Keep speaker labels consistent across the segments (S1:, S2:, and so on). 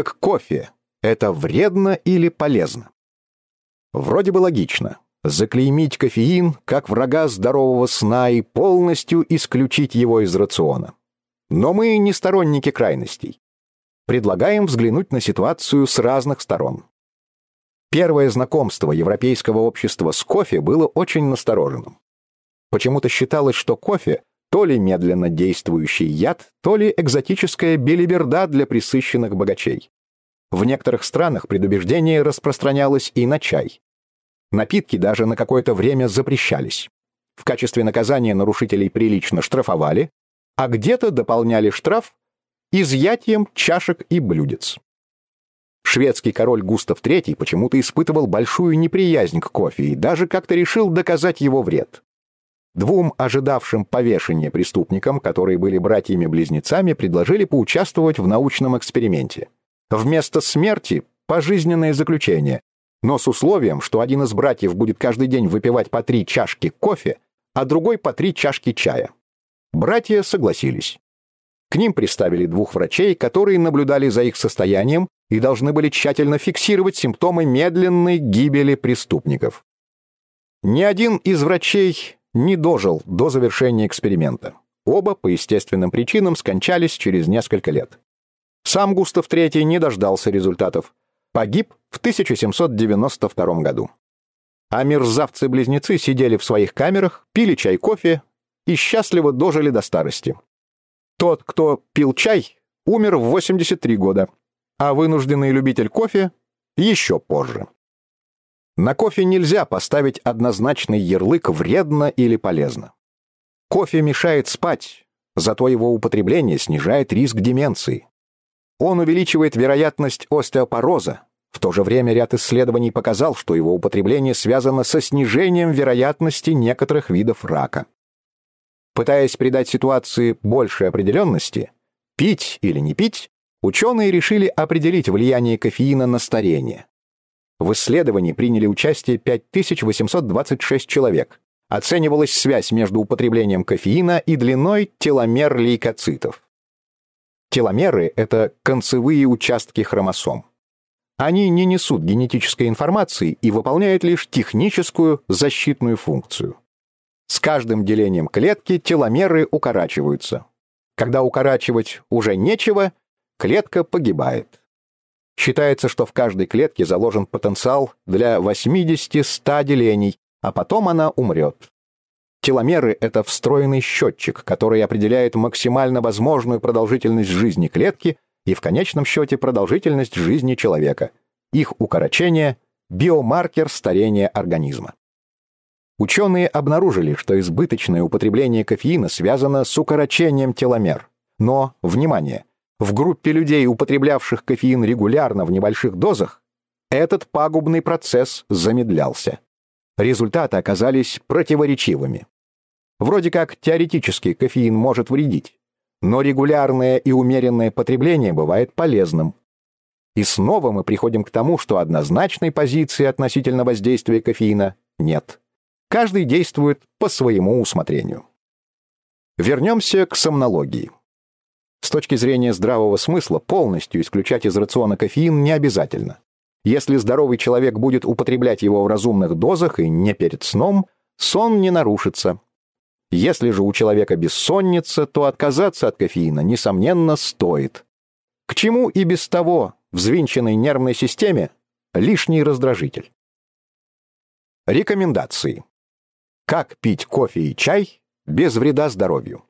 S1: Так кофе – это вредно или полезно? Вроде бы логично. Заклеймить кофеин как врага здорового сна и полностью исключить его из рациона. Но мы не сторонники крайностей. Предлагаем взглянуть на ситуацию с разных сторон. Первое знакомство европейского общества с кофе было очень настороженным. Почему-то считалось, что кофе то ли медленно действующий яд, то ли экзотическая белиберда для присыщенных богачей. В некоторых странах предубеждение распространялось и на чай. Напитки даже на какое-то время запрещались. В качестве наказания нарушителей прилично штрафовали, а где-то дополняли штраф изъятием чашек и блюдец. Шведский король Густав III почему-то испытывал большую неприязнь к кофе и даже как-то решил доказать его вред. Двум ожидавшим повешения преступникам, которые были братьями-близнецами, предложили поучаствовать в научном эксперименте. Вместо смерти – пожизненное заключение, но с условием, что один из братьев будет каждый день выпивать по три чашки кофе, а другой по три чашки чая. Братья согласились. К ним приставили двух врачей, которые наблюдали за их состоянием и должны были тщательно фиксировать симптомы медленной гибели преступников. Ни один из врачей не дожил до завершения эксперимента. Оба по естественным причинам скончались через несколько лет. Сам Густав III не дождался результатов. Погиб в 1792 году. А мерзавцы-близнецы сидели в своих камерах, пили чай-кофе и счастливо дожили до старости. Тот, кто пил чай, умер в 83 года, а вынужденный любитель кофе — еще позже. На кофе нельзя поставить однозначный ярлык «вредно» или «полезно». Кофе мешает спать, зато его употребление снижает риск деменции. Он увеличивает вероятность остеопороза. В то же время ряд исследований показал, что его употребление связано со снижением вероятности некоторых видов рака. Пытаясь придать ситуации больше определенности, пить или не пить, ученые решили определить влияние кофеина на старение. В исследовании приняли участие 5826 человек. Оценивалась связь между употреблением кофеина и длиной теломер лейкоцитов. Теломеры — это концевые участки хромосом. Они не несут генетической информации и выполняют лишь техническую защитную функцию. С каждым делением клетки теломеры укорачиваются. Когда укорачивать уже нечего, клетка погибает. Считается, что в каждой клетке заложен потенциал для 80-100 делений, а потом она умрет. Теломеры — это встроенный счетчик, который определяет максимально возможную продолжительность жизни клетки и в конечном счете продолжительность жизни человека. Их укорочение — биомаркер старения организма. Ученые обнаружили, что избыточное употребление кофеина связано с укорочением теломер. Но, внимание, в группе людей, употреблявших кофеин регулярно в небольших дозах, этот пагубный процесс замедлялся. Результаты оказались противоречивыми. Вроде как теоретически кофеин может вредить, но регулярное и умеренное потребление бывает полезным. И снова мы приходим к тому, что однозначной позиции относительно воздействия кофеина нет. Каждый действует по своему усмотрению. Вернемся к сомнологии. С точки зрения здравого смысла, полностью исключать из рациона кофеин не обязательно. Если здоровый человек будет употреблять его в разумных дозах и не перед сном, сон не нарушится. Если же у человека бессонница, то отказаться от кофеина, несомненно, стоит. К чему и без того взвинченной нервной системе лишний раздражитель? Рекомендации. Как пить кофе и чай без вреда здоровью?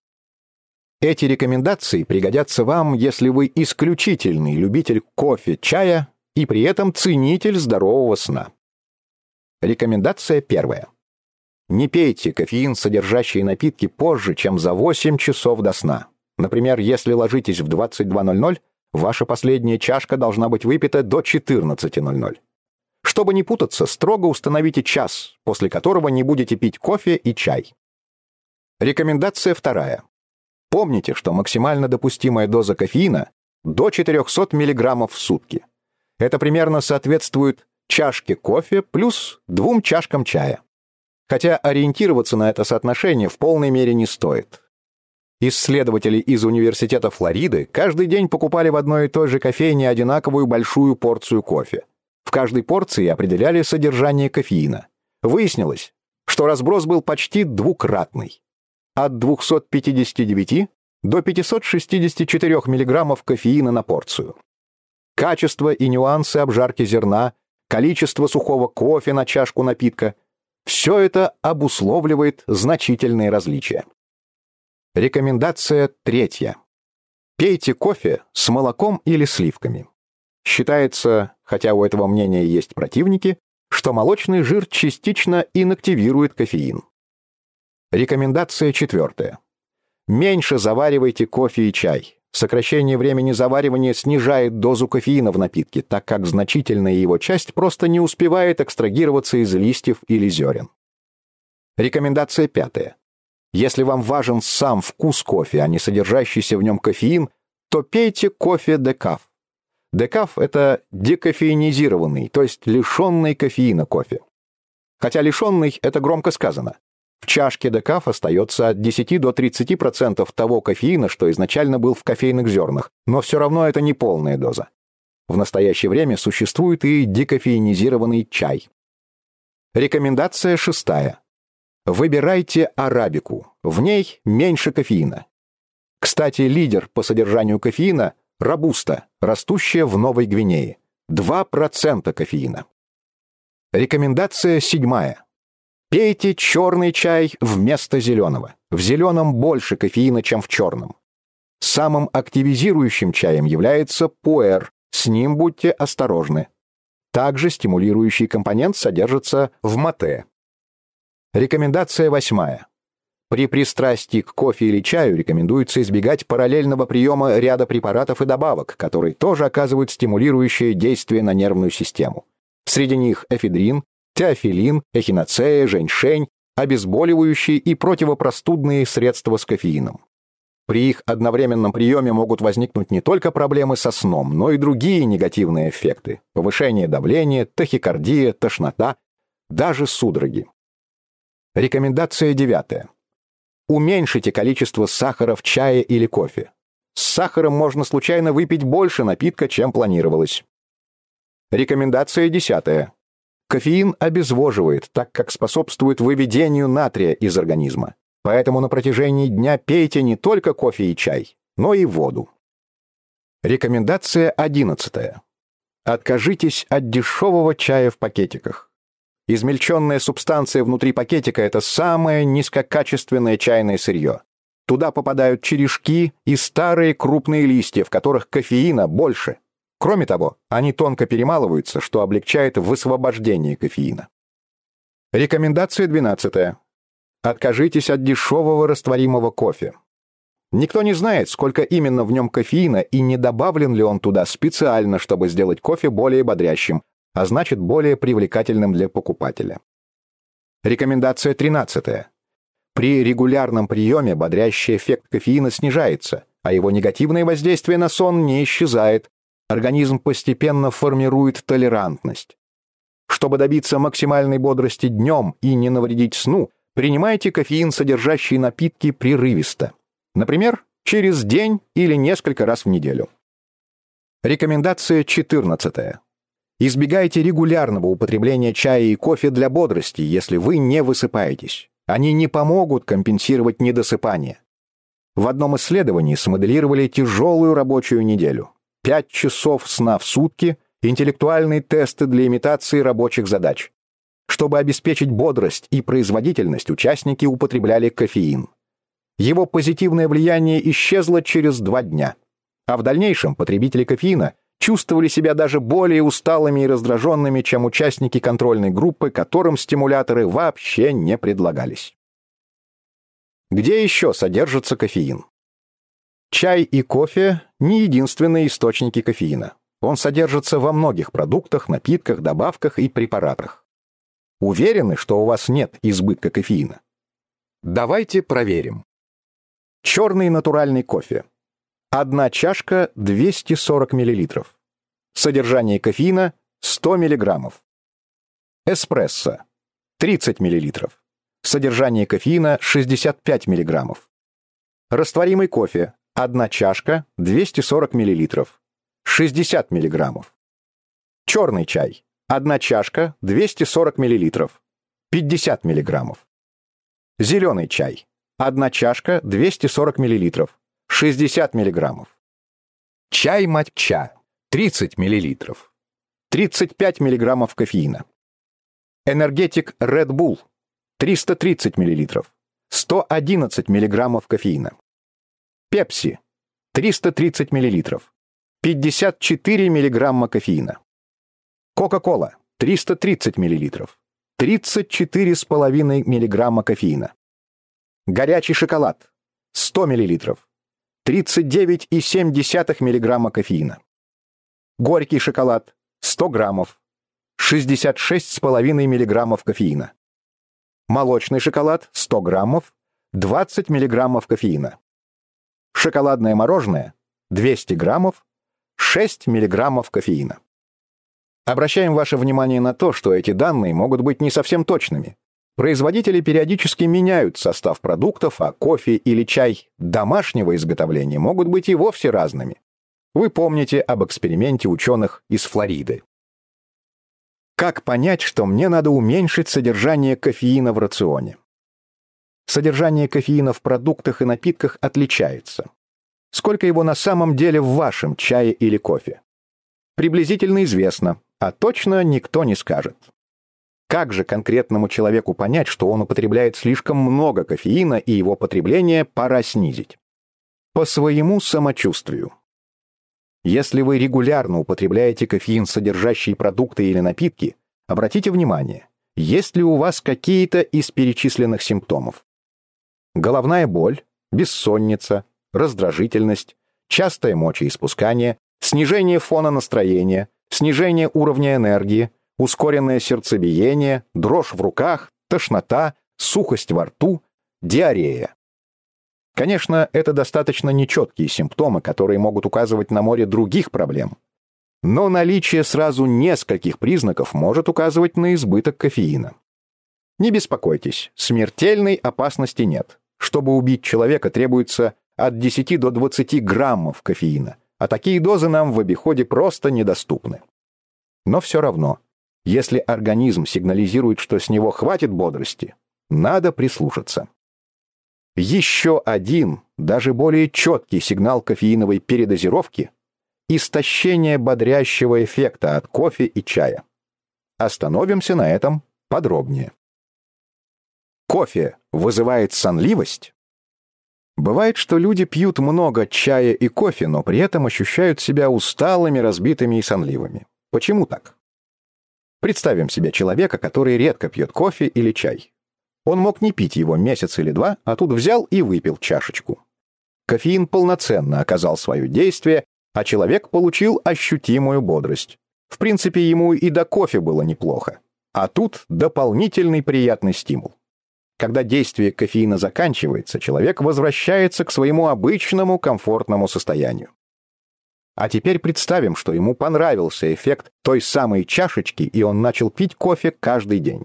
S1: Эти рекомендации пригодятся вам, если вы исключительный любитель кофе, чая и при этом ценитель здорового сна. Рекомендация первая. Не пейте кофеин, содержащие напитки позже, чем за 8 часов до сна. Например, если ложитесь в 22.00, ваша последняя чашка должна быть выпита до 14.00. Чтобы не путаться, строго установите час, после которого не будете пить кофе и чай. Рекомендация вторая. Помните, что максимально допустимая доза кофеина до 400 мг в сутки. Это примерно соответствует чашке кофе плюс двум чашкам чая. Хотя ориентироваться на это соотношение в полной мере не стоит. Исследователи из Университета Флориды каждый день покупали в одной и той же кофейне одинаковую большую порцию кофе. В каждой порции определяли содержание кофеина. Выяснилось, что разброс был почти двукратный. От 259 до 564 мг кофеина на порцию. Качество и нюансы обжарки зерна, количество сухого кофе на чашку напитка – все это обусловливает значительные различия. Рекомендация третья. Пейте кофе с молоком или сливками. Считается, хотя у этого мнения есть противники, что молочный жир частично инактивирует кофеин. Рекомендация четвертая. Меньше заваривайте кофе и чай. Сокращение времени заваривания снижает дозу кофеина в напитке, так как значительная его часть просто не успевает экстрагироваться из листьев или зерен. Рекомендация пятая. Если вам важен сам вкус кофе, а не содержащийся в нем кофеин, то пейте кофе декаф. Декаф – это декофеинизированный, то есть лишенный кофеина кофе. Хотя лишенный – это громко сказано. В чашке декаф остается от 10 до 30% того кофеина, что изначально был в кофейных зернах, но все равно это не полная доза. В настоящее время существует и декофеинизированный чай. Рекомендация шестая. Выбирайте арабику. В ней меньше кофеина. Кстати, лидер по содержанию кофеина – робуста, растущая в Новой Гвинее. 2% кофеина. Рекомендация седьмая. Пейте черный чай вместо зеленого. В зеленом больше кофеина, чем в черном. Самым активизирующим чаем является пуэр, с ним будьте осторожны. Также стимулирующий компонент содержится в мате, Рекомендация восьмая. При пристрастии к кофе или чаю рекомендуется избегать параллельного приема ряда препаратов и добавок, которые тоже оказывают стимулирующее действие на нервную систему. Среди них эфедрин, теофилин, эхиноцея, женьшень, обезболивающие и противопростудные средства с кофеином. При их одновременном приеме могут возникнуть не только проблемы со сном, но и другие негативные эффекты – повышение давления, тахикардия, тошнота, даже судороги. Рекомендация девятая. Уменьшите количество сахара в чае или кофе. С сахаром можно случайно выпить больше напитка, чем планировалось. Рекомендация десятая. Кофеин обезвоживает, так как способствует выведению натрия из организма. Поэтому на протяжении дня пейте не только кофе и чай, но и воду. Рекомендация одиннадцатая. Откажитесь от дешевого чая в пакетиках. Измельченная субстанция внутри пакетика – это самое низкокачественное чайное сырье. Туда попадают черешки и старые крупные листья, в которых кофеина больше. Кроме того, они тонко перемалываются, что облегчает высвобождение кофеина. Рекомендация 12. Откажитесь от дешевого растворимого кофе. Никто не знает, сколько именно в нем кофеина и не добавлен ли он туда специально, чтобы сделать кофе более бодрящим, а значит более привлекательным для покупателя. Рекомендация 13. При регулярном приеме бодрящий эффект кофеина снижается, а его негативное воздействие на сон не исчезает. Организм постепенно формирует толерантность. Чтобы добиться максимальной бодрости днем и не навредить сну, принимайте кофеин, содержащий напитки прерывисто. Например, через день или несколько раз в неделю. Рекомендация 14. Избегайте регулярного употребления чая и кофе для бодрости, если вы не высыпаетесь. Они не помогут компенсировать недосыпание. В одном исследовании смоделировали тяжелую рабочую неделю. Пять часов сна в сутки, интеллектуальные тесты для имитации рабочих задач. Чтобы обеспечить бодрость и производительность, участники употребляли кофеин. Его позитивное влияние исчезло через два дня. А в дальнейшем потребители кофеина чувствовали себя даже более усталыми и раздраженными, чем участники контрольной группы, которым стимуляторы вообще не предлагались. Где еще содержится кофеин? Чай и кофе – не единственные источники кофеина. Он содержится во многих продуктах, напитках, добавках и препаратах. Уверены, что у вас нет избытка кофеина? Давайте проверим. Черный натуральный кофе Одна чашка 240 мл. Содержание кофеина 100 мг. Эспрессо 30 мл. Содержание кофеина 65 мг. Растворимый кофе. Одна чашка, 240 мл. 60 мг. Черный чай. Одна чашка, 240 мл. 50 мг. Зеленый чай. Одна чашка, 240 мл. 60 мг. Чай матча. 30 мл. 35 мг кофеина. Энергетик Red Bull. 330 мл. 111 мг кофеина. Пепси. 330 мл. 54 мг кофеина. Кока-кола. 330 мл. 34,5 мг кофеина. Горячий шоколад. 100 мл. 39,7 мг кофеина. Горький шоколад. 100 граммов. 66,5 мг кофеина. Молочный шоколад 100 граммов, 20 мг кофеина. Шоколадное мороженое 200 граммов, 6 мг кофеина. Обращаем ваше внимание на то, что эти данные могут быть не совсем точными. Производители периодически меняют состав продуктов, а кофе или чай домашнего изготовления могут быть и вовсе разными. Вы помните об эксперименте ученых из Флориды. Как понять, что мне надо уменьшить содержание кофеина в рационе? Содержание кофеина в продуктах и напитках отличается. Сколько его на самом деле в вашем чае или кофе? Приблизительно известно, а точно никто не скажет. Как же конкретному человеку понять, что он употребляет слишком много кофеина и его потребление пора снизить? По своему самочувствию. Если вы регулярно употребляете кофеин, содержащие продукты или напитки, обратите внимание, есть ли у вас какие-то из перечисленных симптомов. Головная боль, бессонница, раздражительность, частое мочеиспускание, снижение фона настроения, снижение уровня энергии, ускоренное сердцебиение, дрожь в руках, тошнота, сухость во рту, диарея. Конечно, это достаточно нечеткие симптомы, которые могут указывать на море других проблем. Но наличие сразу нескольких признаков может указывать на избыток кофеина. Не беспокойтесь, смертельной опасности нет. Чтобы убить человека, требуется от 10 до 20 граммов кофеина, а такие дозы нам в обиходе просто недоступны. Но все равно, если организм сигнализирует, что с него хватит бодрости, надо прислушаться. Еще один, даже более четкий сигнал кофеиновой передозировки – истощение бодрящего эффекта от кофе и чая. Остановимся на этом подробнее. Кофе вызывает сонливость? Бывает, что люди пьют много чая и кофе, но при этом ощущают себя усталыми, разбитыми и сонливыми. Почему так? Представим себе человека, который редко пьет кофе или чай. Он мог не пить его месяц или два, а тут взял и выпил чашечку. Кофеин полноценно оказал свое действие, а человек получил ощутимую бодрость. В принципе, ему и до кофе было неплохо. А тут дополнительный приятный стимул. Когда действие кофеина заканчивается, человек возвращается к своему обычному комфортному состоянию. А теперь представим, что ему понравился эффект той самой чашечки, и он начал пить кофе каждый день.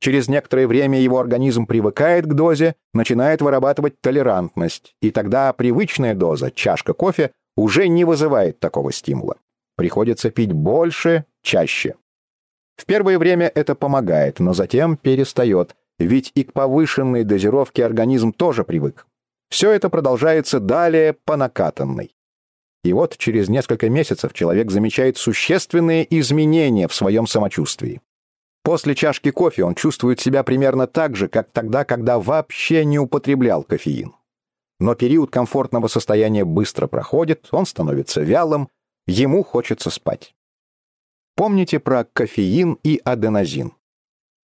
S1: Через некоторое время его организм привыкает к дозе, начинает вырабатывать толерантность, и тогда привычная доза, чашка кофе, уже не вызывает такого стимула. Приходится пить больше, чаще. В первое время это помогает, но затем перестает, ведь и к повышенной дозировке организм тоже привык. Все это продолжается далее по накатанной. И вот через несколько месяцев человек замечает существенные изменения в своем самочувствии. После чашки кофе он чувствует себя примерно так же, как тогда, когда вообще не употреблял кофеин. Но период комфортного состояния быстро проходит, он становится вялым, ему хочется спать. Помните про кофеин и аденозин.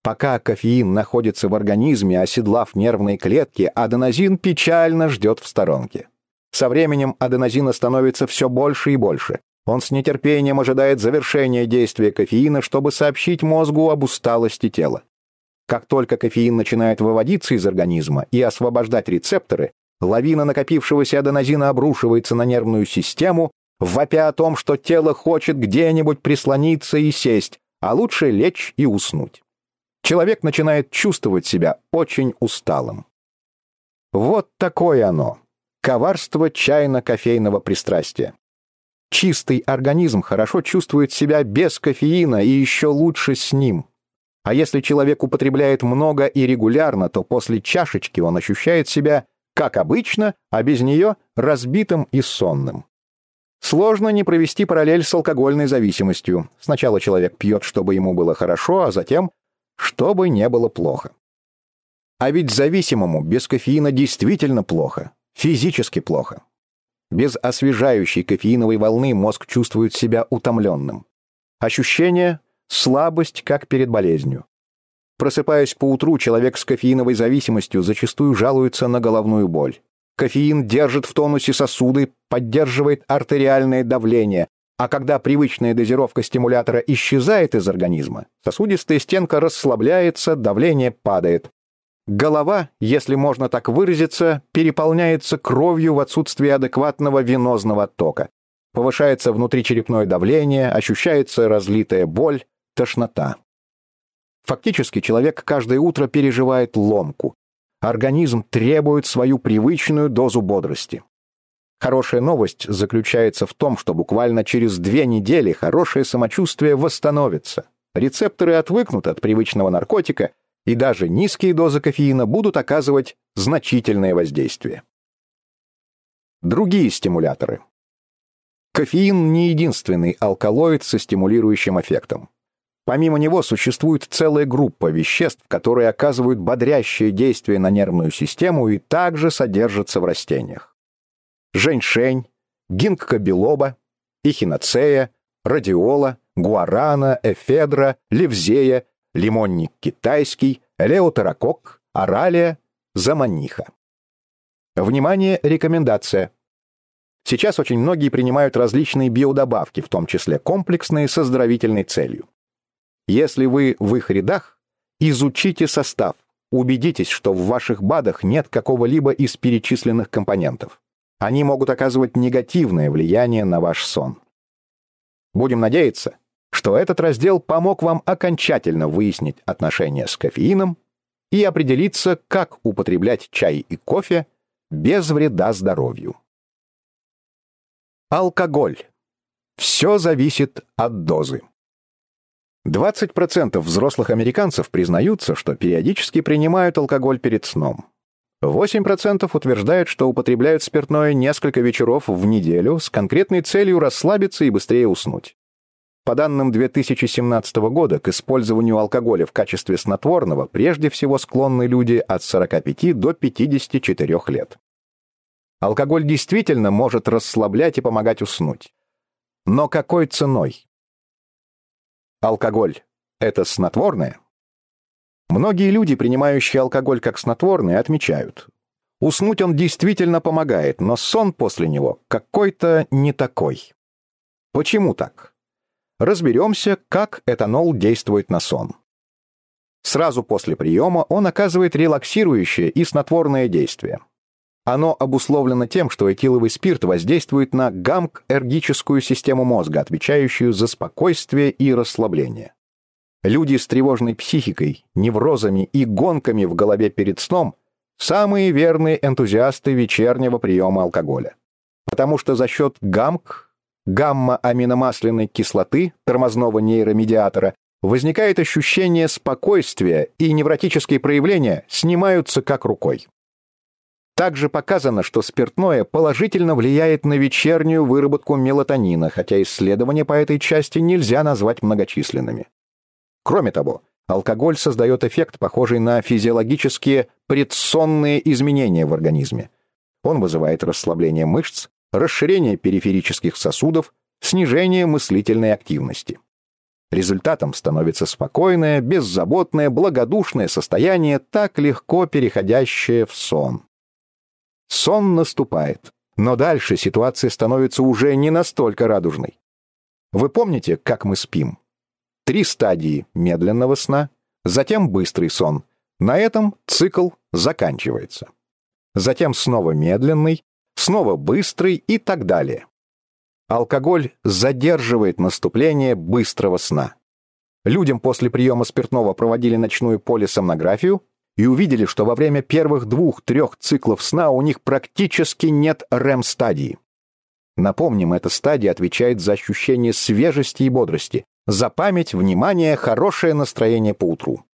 S1: Пока кофеин находится в организме, оседлав нервные клетки, аденозин печально ждет в сторонке. Со временем аденозина становится все больше и больше. Он с нетерпением ожидает завершения действия кофеина, чтобы сообщить мозгу об усталости тела. Как только кофеин начинает выводиться из организма и освобождать рецепторы, лавина накопившегося аденозина обрушивается на нервную систему, вопя о том, что тело хочет где-нибудь прислониться и сесть, а лучше лечь и уснуть. Человек начинает чувствовать себя очень усталым. Вот такое оно. коварство чайно-кофейного пристрастия. Чистый организм хорошо чувствует себя без кофеина и еще лучше с ним. А если человек употребляет много и регулярно, то после чашечки он ощущает себя, как обычно, а без нее разбитым и сонным. Сложно не провести параллель с алкогольной зависимостью. Сначала человек пьет, чтобы ему было хорошо, а затем, чтобы не было плохо. А ведь зависимому без кофеина действительно плохо, физически плохо. Без освежающей кофеиновой волны мозг чувствует себя утомленным. Ощущение – слабость, как перед болезнью. Просыпаясь по утру, человек с кофеиновой зависимостью зачастую жалуется на головную боль. Кофеин держит в тонусе сосуды, поддерживает артериальное давление, а когда привычная дозировка стимулятора исчезает из организма, сосудистая стенка расслабляется, давление падает. Голова, если можно так выразиться, переполняется кровью в отсутствии адекватного венозного тока. Повышается внутричерепное давление, ощущается разлитая боль, тошнота. Фактически человек каждое утро переживает ломку. Организм требует свою привычную дозу бодрости. Хорошая новость заключается в том, что буквально через две недели хорошее самочувствие восстановится. Рецепторы отвыкнут от привычного наркотика – и даже низкие дозы кофеина будут оказывать значительное воздействие. Другие стимуляторы. Кофеин не единственный алкалоид со стимулирующим эффектом. Помимо него существует целая группа веществ, которые оказывают бодрящее действие на нервную систему и также содержатся в растениях. Женьшень, гинкка эхиноцея, радиола, гуарана, эфедра, левзея лимонник китайский, леотерокок, оралия, заманиха. Внимание, рекомендация. Сейчас очень многие принимают различные биодобавки, в том числе комплексные, с оздоровительной целью. Если вы в их рядах, изучите состав, убедитесь, что в ваших БАДах нет какого-либо из перечисленных компонентов. Они могут оказывать негативное влияние на ваш сон. Будем надеяться, что этот раздел помог вам окончательно выяснить отношения с кофеином и определиться, как употреблять чай и кофе без вреда здоровью. Алкоголь. Все зависит от дозы. 20% взрослых американцев признаются, что периодически принимают алкоголь перед сном. 8% утверждают, что употребляют спиртное несколько вечеров в неделю с конкретной целью расслабиться и быстрее уснуть. По данным 2017 года, к использованию алкоголя в качестве снотворного прежде всего склонны люди от 45 до 54 лет. Алкоголь действительно может расслаблять и помогать уснуть. Но какой ценой? Алкоголь — это снотворное? Многие люди, принимающие алкоголь как снотворное, отмечают. Уснуть он действительно помогает, но сон после него какой-то не такой. Почему так? разберемся, как этанол действует на сон. Сразу после приема он оказывает релаксирующее и снотворное действие. Оно обусловлено тем, что этиловый спирт воздействует на гамк-эргическую систему мозга, отвечающую за спокойствие и расслабление. Люди с тревожной психикой, неврозами и гонками в голове перед сном – самые верные энтузиасты вечернего приема алкоголя. Потому что за счет гамк гамма-аминомасляной кислоты, тормозного нейромедиатора, возникает ощущение спокойствия, и невротические проявления снимаются как рукой. Также показано, что спиртное положительно влияет на вечернюю выработку мелатонина, хотя исследования по этой части нельзя назвать многочисленными. Кроме того, алкоголь создает эффект, похожий на физиологические предсонные изменения в организме. Он вызывает расслабление мышц, расширение периферических сосудов, снижение мыслительной активности. Результатом становится спокойное, беззаботное, благодушное состояние, так легко переходящее в сон. Сон наступает, но дальше ситуация становится уже не настолько радужной. Вы помните, как мы спим? Три стадии медленного сна, затем быстрый сон. На этом цикл заканчивается. Затем снова медленный, снова быстрый и так далее. Алкоголь задерживает наступление быстрого сна. Людям после приема спиртного проводили ночную полисомнографию, и увидели, что во время первых двух-трех циклов сна у них практически нет РЭМ-стадии. Напомним, эта стадия отвечает за ощущение свежести и бодрости, за память, внимание, хорошее настроение по утру.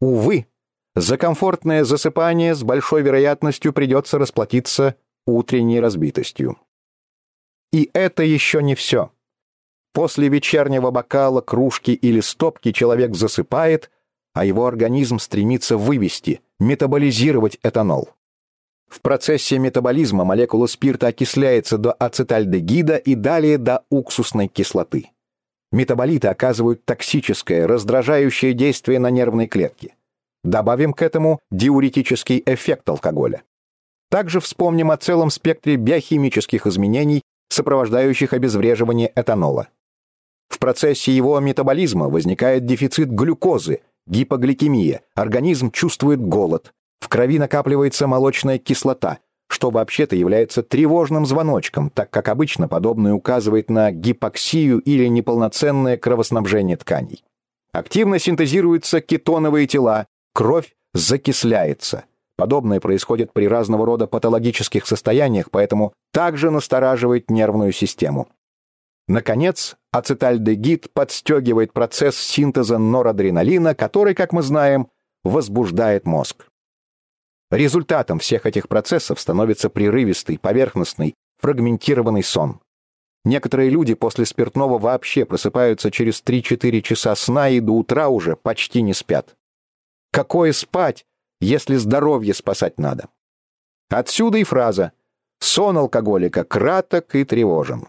S1: Увы, за комфортное засыпание с большой вероятностью придется расплатиться утренней разбитостью. И это еще не все. После вечернего бокала, кружки или стопки человек засыпает, а его организм стремится вывести, метаболизировать этанол. В процессе метаболизма молекула спирта окисляется до ацетальдегида и далее до уксусной кислоты. Метаболиты оказывают токсическое, раздражающее действие на нервные клетки. Добавим к этому диуретический эффект алкоголя. Также вспомним о целом спектре биохимических изменений, сопровождающих обезвреживание этанола. В процессе его метаболизма возникает дефицит глюкозы, гипогликемия, организм чувствует голод, в крови накапливается молочная кислота, что вообще-то является тревожным звоночком, так как обычно подобное указывает на гипоксию или неполноценное кровоснабжение тканей. Активно синтезируются кетоновые тела, кровь закисляется. Подобное происходит при разного рода патологических состояниях, поэтому также настораживает нервную систему. Наконец, ацетальдегид подстегивает процесс синтеза норадреналина, который, как мы знаем, возбуждает мозг. Результатом всех этих процессов становится прерывистый, поверхностный, фрагментированный сон. Некоторые люди после спиртного вообще просыпаются через 3-4 часа сна и до утра уже почти не спят. Какое спать, если здоровье спасать надо? Отсюда и фраза «сон алкоголика краток и тревожен».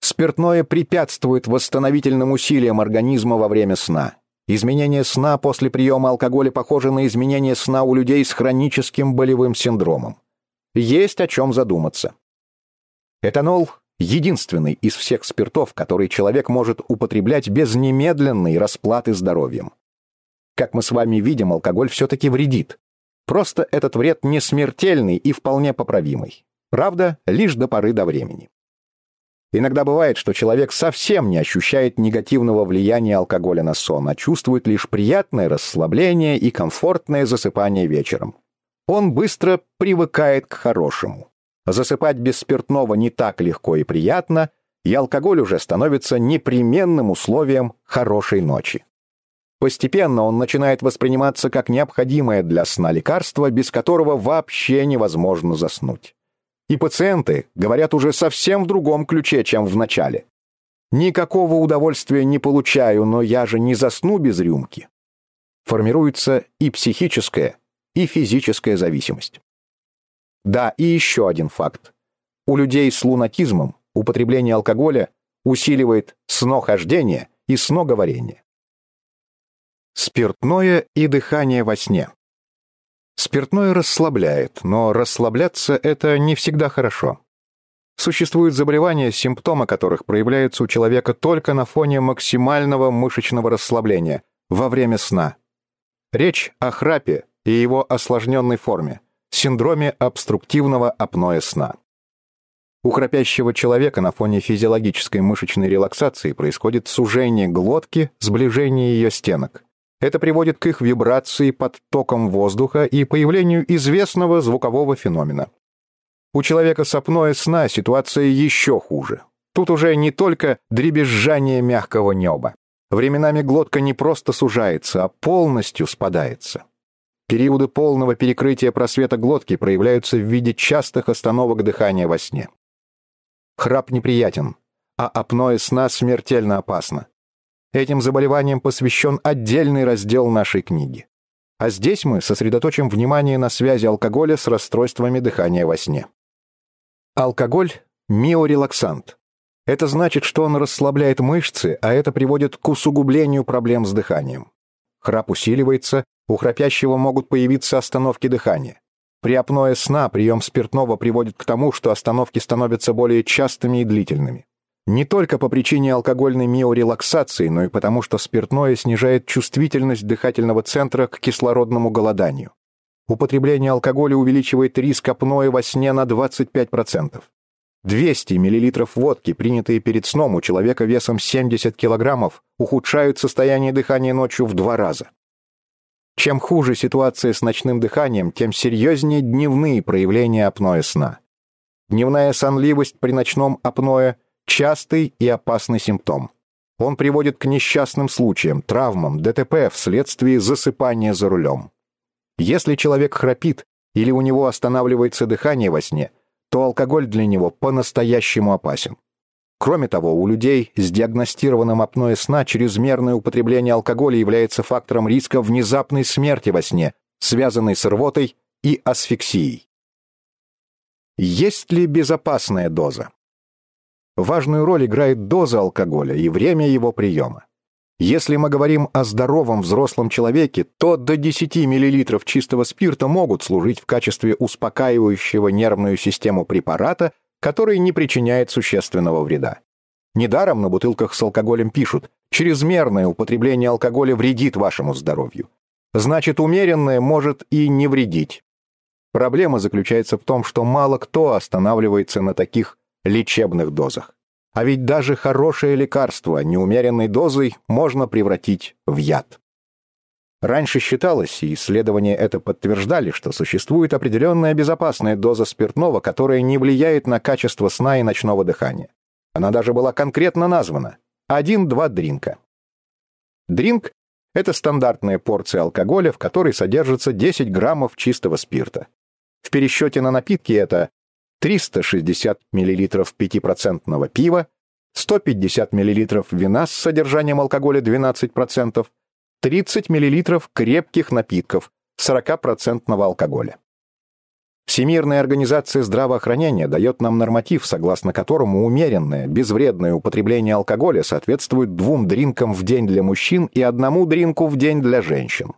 S1: Спиртное препятствует восстановительным усилиям организма во время сна. Изменение сна после приема алкоголя похоже на изменение сна у людей с хроническим болевым синдромом. Есть о чем задуматься. Этанол – единственный из всех спиртов, который человек может употреблять без немедленной расплаты здоровьем. Как мы с вами видим, алкоголь все-таки вредит. Просто этот вред не смертельный и вполне поправимый. Правда, лишь до поры до времени. Иногда бывает, что человек совсем не ощущает негативного влияния алкоголя на сон, а чувствует лишь приятное расслабление и комфортное засыпание вечером. Он быстро привыкает к хорошему. Засыпать без спиртного не так легко и приятно, и алкоголь уже становится непременным условием хорошей ночи. Постепенно он начинает восприниматься как необходимое для сна лекарство, без которого вообще невозможно заснуть. И пациенты говорят уже совсем в другом ключе, чем в начале. Никакого удовольствия не получаю, но я же не засну без рюмки. Формируется и психическая, и физическая зависимость. Да, и еще один факт. У людей с лунатизмом употребление алкоголя усиливает снохождение и сноговорение. Спиртное и дыхание во сне. Спиртное расслабляет, но расслабляться это не всегда хорошо. Существуют заболевания, симптомы которых проявляются у человека только на фоне максимального мышечного расслабления во время сна. Речь о храпе и его осложненной форме, синдроме обструктивного апноэ сна. У храпящего человека на фоне физиологической мышечной релаксации происходит сужение глотки, сближение ее стенок. Это приводит к их вибрации под током воздуха и появлению известного звукового феномена. У человека с апноэ сна ситуация еще хуже. Тут уже не только дребезжание мягкого неба. Временами глотка не просто сужается, а полностью спадается. Периоды полного перекрытия просвета глотки проявляются в виде частых остановок дыхания во сне. Храп неприятен, а апноэ сна смертельно опасно. Этим заболеваниям посвящен отдельный раздел нашей книги. А здесь мы сосредоточим внимание на связи алкоголя с расстройствами дыхания во сне. Алкоголь – миорелаксант. Это значит, что он расслабляет мышцы, а это приводит к усугублению проблем с дыханием. Храп усиливается, у храпящего могут появиться остановки дыхания. При апное сна прием спиртного приводит к тому, что остановки становятся более частыми и длительными. Не только по причине алкогольной миорелаксации, но и потому, что спиртное снижает чувствительность дыхательного центра к кислородному голоданию. Употребление алкоголя увеличивает риск апноэ во сне на 25%. 200 мл водки, принятые перед сном у человека весом 70 кг, ухудшают состояние дыхания ночью в два раза. Чем хуже ситуация с ночным дыханием, тем серьезнее дневные проявления апноэ сна. Дневная сонливость при ночном апное – частый и опасный симптом. Он приводит к несчастным случаям, травмам, ДТП вследствие засыпания за рулем. Если человек храпит или у него останавливается дыхание во сне, то алкоголь для него по-настоящему опасен. Кроме того, у людей с диагностированным апноэ сна чрезмерное употребление алкоголя является фактором риска внезапной смерти во сне, связанной с рвотой и асфиксией. Есть ли безопасная доза? Важную роль играет доза алкоголя и время его приема. Если мы говорим о здоровом взрослом человеке, то до 10 мл чистого спирта могут служить в качестве успокаивающего нервную систему препарата, который не причиняет существенного вреда. Недаром на бутылках с алкоголем пишут «чрезмерное употребление алкоголя вредит вашему здоровью». Значит, умеренное может и не вредить. Проблема заключается в том, что мало кто останавливается на таких лечебных дозах. А ведь даже хорошее лекарство неумеренной дозой можно превратить в яд. Раньше считалось, и исследования это подтверждали, что существует определенная безопасная доза спиртного, которая не влияет на качество сна и ночного дыхания. Она даже была конкретно названа – 1-2 дринка. Дринк – это стандартная порция алкоголя, в которой содержится 10 граммов чистого спирта. В пересчете на напитки это 360 мл 5% пива, 150 мл вина с содержанием алкоголя 12%, 30 мл крепких напитков 40% алкоголя. Всемирная организация здравоохранения дает нам норматив, согласно которому умеренное, безвредное употребление алкоголя соответствует двум дринкам в день для мужчин и одному дринку в день для женщин.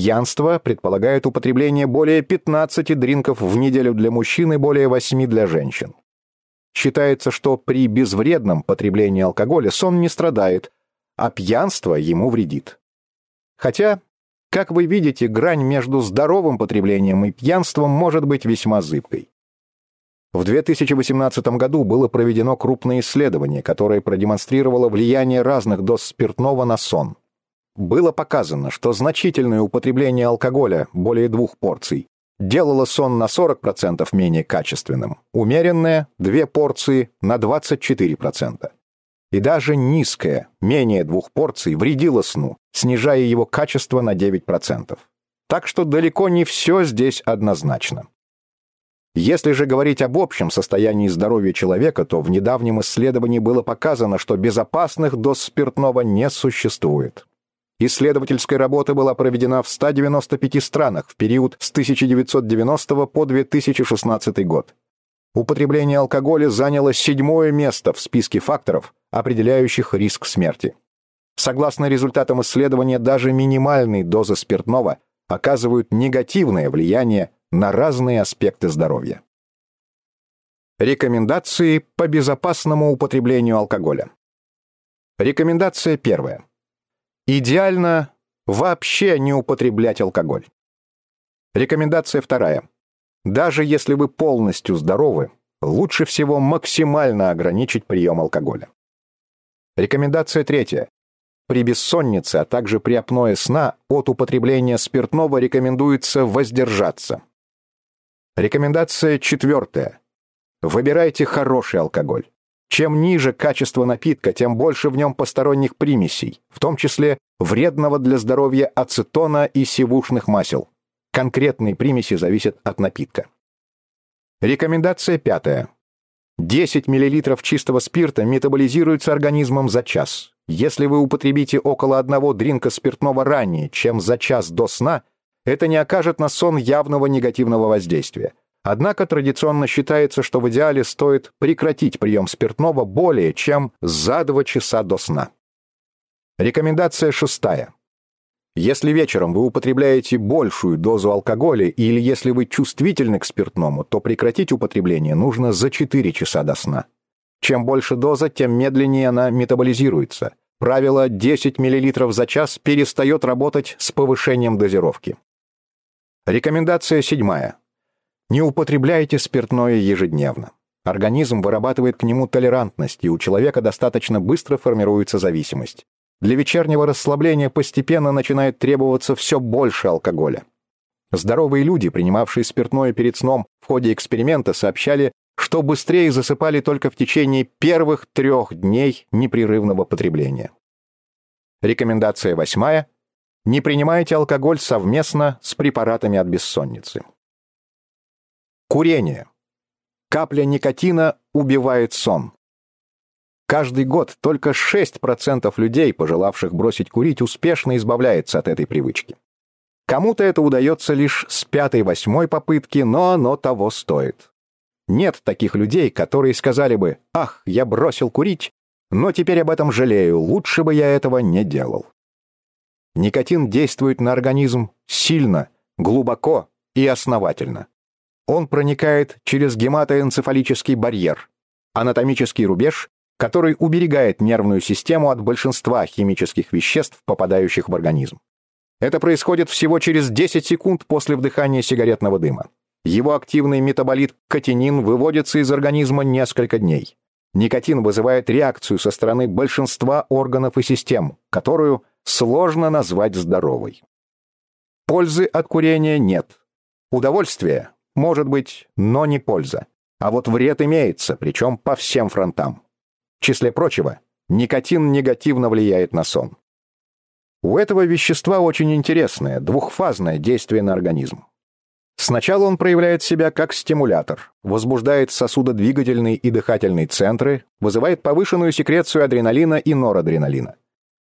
S1: Пьянство предполагает употребление более 15 дринков в неделю для мужчин и более 8 для женщин. Считается, что при безвредном потреблении алкоголя сон не страдает, а пьянство ему вредит. Хотя, как вы видите, грань между здоровым потреблением и пьянством может быть весьма зыбкой. В 2018 году было проведено крупное исследование, которое продемонстрировало влияние разных доз спиртного на сон было показано, что значительное употребление алкоголя, более двух порций, делало сон на 40% менее качественным, умеренное – две порции на 24%. И даже низкое, менее двух порций, вредило сну, снижая его качество на 9%. Так что далеко не все здесь однозначно. Если же говорить об общем состоянии здоровья человека, то в недавнем исследовании было показано, что безопасных доз спиртного не существует. Исследовательская работа была проведена в 195 странах в период с 1990 по 2016 год. Употребление алкоголя заняло седьмое место в списке факторов, определяющих риск смерти. Согласно результатам исследования, даже минимальные дозы спиртного оказывают негативное влияние на разные аспекты здоровья. Рекомендации по безопасному употреблению алкоголя. Рекомендация первая. Идеально вообще не употреблять алкоголь. Рекомендация вторая. Даже если вы полностью здоровы, лучше всего максимально ограничить прием алкоголя. Рекомендация третья. При бессоннице, а также при апное сна от употребления спиртного рекомендуется воздержаться. Рекомендация четвертая. Выбирайте хороший алкоголь. Чем ниже качество напитка, тем больше в нем посторонних примесей, в том числе вредного для здоровья ацетона и сивушных масел. Конкретные примеси зависят от напитка. Рекомендация пятая. 10 мл чистого спирта метаболизируется организмом за час. Если вы употребите около одного дринка спиртного ранее, чем за час до сна, это не окажет на сон явного негативного воздействия. Однако традиционно считается, что в идеале стоит прекратить прием спиртного более чем за 2 часа до сна. Рекомендация шестая. Если вечером вы употребляете большую дозу алкоголя или если вы чувствительны к спиртному, то прекратить употребление нужно за 4 часа до сна. Чем больше доза, тем медленнее она метаболизируется. Правило 10 мл за час перестает работать с повышением дозировки. Рекомендация седьмая. Не употребляйте спиртное ежедневно. Организм вырабатывает к нему толерантность, и у человека достаточно быстро формируется зависимость. для вечернего расслабления постепенно начинает требоваться все больше алкоголя. Здоровые люди, принимавшие спиртное перед сном в ходе эксперимента, сообщали, что быстрее засыпали только в течение первых трех дней непрерывного потребления. Рекомендация восьмая. Не принимайте алкоголь совместно с препаратами от бессонницы. Курение. Капля никотина убивает сон. Каждый год только 6% людей, пожелавших бросить курить, успешно избавляется от этой привычки. Кому-то это удается лишь с пятой-восьмой попытки, но оно того стоит. Нет таких людей, которые сказали бы «Ах, я бросил курить, но теперь об этом жалею, лучше бы я этого не делал». Никотин действует на организм сильно, глубоко и основательно. Он проникает через гематоэнцефалический барьер, анатомический рубеж, который уберегает нервную систему от большинства химических веществ, попадающих в организм. Это происходит всего через 10 секунд после вдыхания сигаретного дыма. Его активный метаболит катинин выводится из организма несколько дней. Никотин вызывает реакцию со стороны большинства органов и систем, которую сложно назвать здоровой. Пользы от курения нет. Удовольствие может быть, но не польза. А вот вред имеется, причем по всем фронтам. В числе прочего, никотин негативно влияет на сон. У этого вещества очень интересное, двухфазное действие на организм. Сначала он проявляет себя как стимулятор, возбуждает сосудодвигательные и дыхательные центры, вызывает повышенную секрецию адреналина и норадреналина.